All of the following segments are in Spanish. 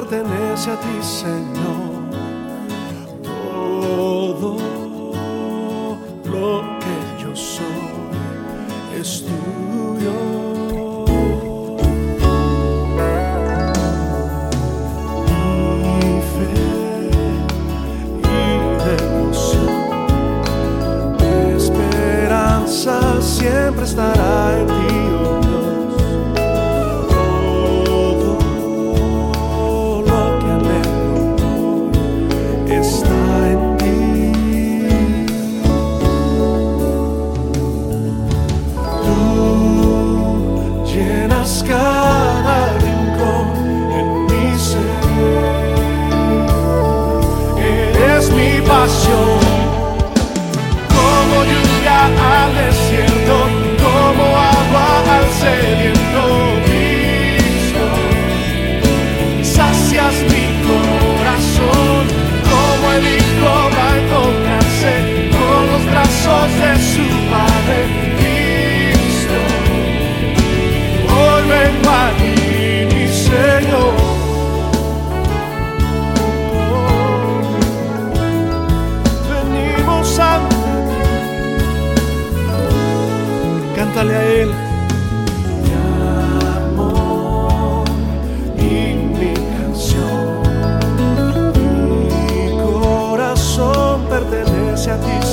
pertenece a ti, Señor. Todo lo que yo soy es tuyo. Mi fe y devoción, mi esperanza siempre estará en ti. Oh Gracias a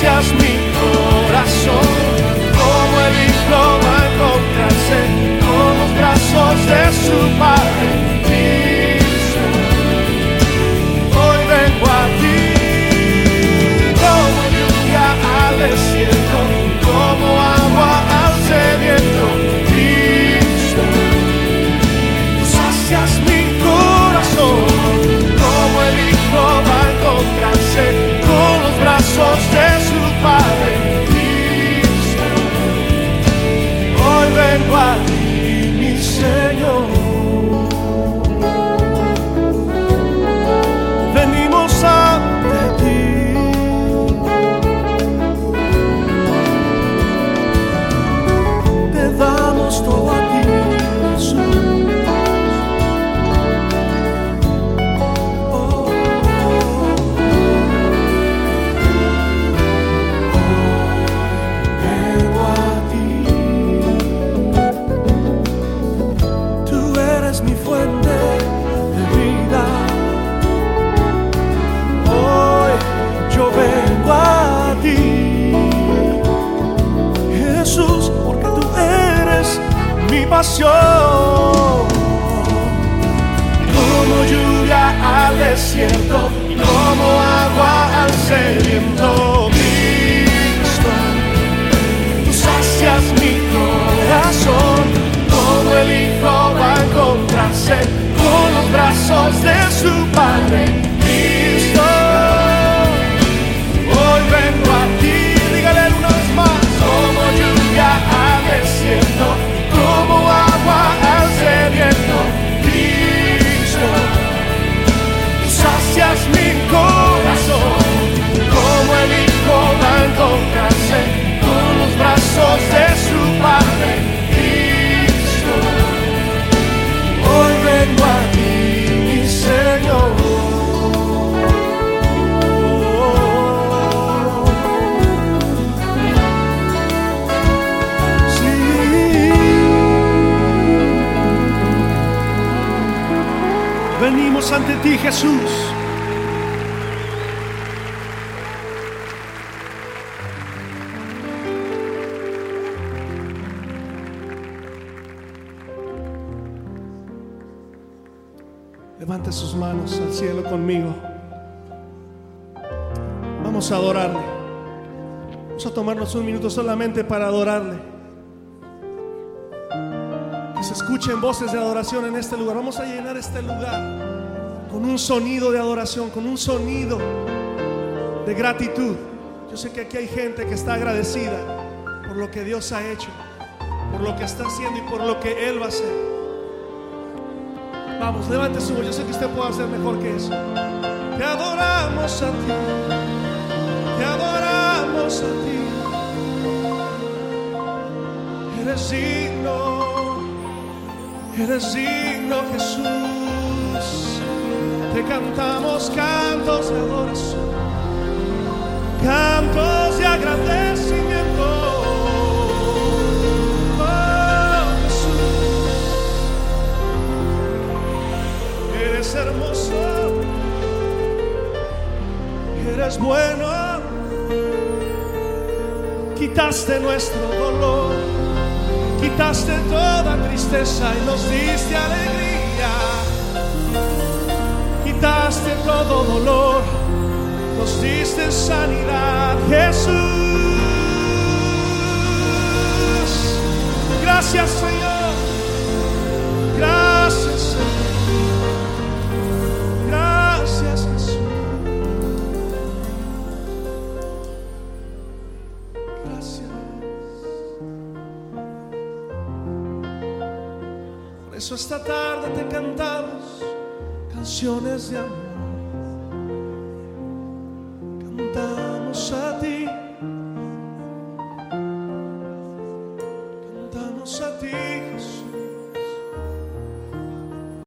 mi corazón, como el diploma encontrarse con los brazos de su padre. Mismo. Hoy vengo a ti, como lluvia al desierto, como agua al sediento. Cristo, tú sacias mi corazón, como el hijo va a encontrarse. con Los brazos de Padre Cristo. Hoy vengo a ti. como lluvia al desierto ante ti, Jesús. Levante sus manos al cielo conmigo. Vamos a adorarle. Vamos a tomarnos un minuto solamente para adorarle Que se escuchen voces de adoración en este lugar. Vamos a llenar este lugar con un sonido de adoración, con un sonido de gratitud. Yo sé que aquí hay gente que está agradecida por lo que Dios ha hecho, por lo que está haciendo y por lo que Él va a hacer. Vamos, levante su voz. Yo sé que usted puede hacer mejor que eso. Te adoramos a ti. Te adoramos a ti. Eres digno. Eres digno, Jesús. Te cantamos cantos de adoración. Cantos de agradecimiento. Oh, Jesús. Eres hermoso. Eres bueno. Quitaste nuestro dolor. Quitaste toda tristeza y nos diste alegría. Quitaste todo dolor. Nos diste sanidad, Jesús. Gracias, Señor. Gracias, Señor. Gracias, Jesús. Gracias. Por eso esta tarde te cantamos canciones de amor.